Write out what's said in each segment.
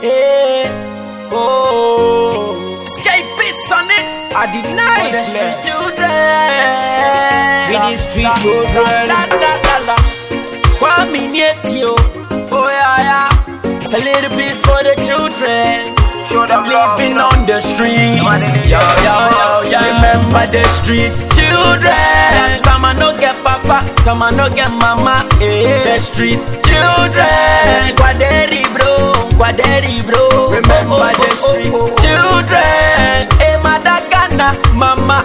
Hey, oh, escape bits on it. I For the street children. The street children. La, la, la, la. Kwame Nietio. Oh, yeah, yeah. It's a little piece for the children. Living on the street. Yo, yo, yo, yo. Remember the street children. Some a no get papa, some a no get mama. Eh. The street children. Quaderi bro, quaderi bro. Remember the street children. Eh, Madagana, Mama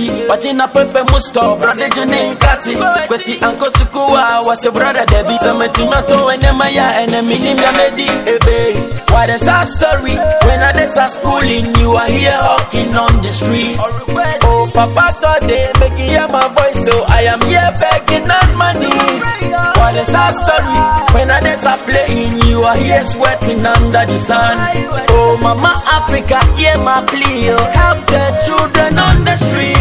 see Kwesi Watching a pepe musto Brother Johnny Nkati. Kwesi Anko Sukua Was your brother Debbie. Sameti Mato Ene Maya Ene Minim Ya Medi Ebe. What a sad story When I des at schooling You are here walking on the street. Oh Papa God they Make you hear my voice So I am here begging on my knees. What a sad story When I des at playing You are here sweating under the sun. Oh Mama Africa Hear my plea oh, Help the children on the streets.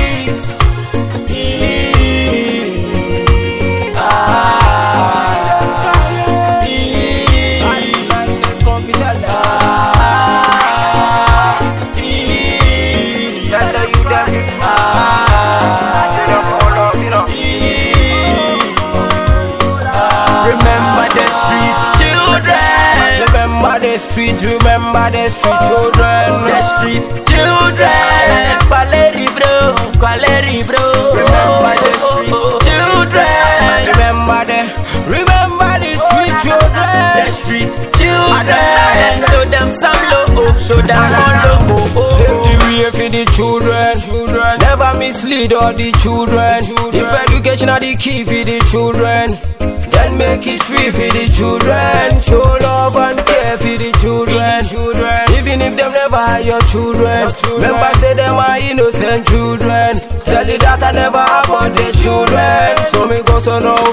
Remember the street, remember the street children. The street children Qualeri bro, qualeri bro Remember the street children Remember the, remember the street children. The street children Show them some love, show them more love oh, oh, the way for the children. children. Never mislead all the children. children. If education are the key for the children, then make it free for the children. And the children. children. Even if them never are your children. children. Remember say them are innocent children. Tell the that I never about the children. So me go so now.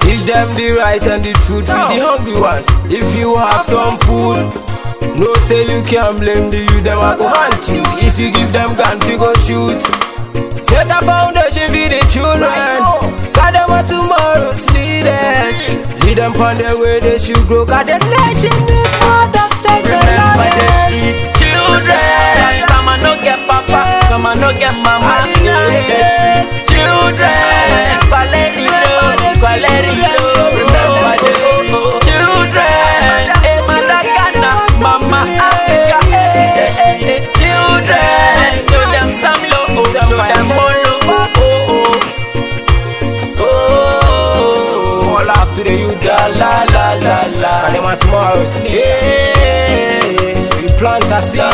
Teach them the right and the truth for the hungry ones. If you have some food, no say you can't blame the youth, them a go hunt you. If you give them gun, we go shoot. Lead them on the way they should grow. Cause the nation needs more doctors and Remember the lawyers. street children Some a no get papa, some a no get mama laugh today, you da la la la la. And then my tomorrow is. Yeah. So you plant a seed.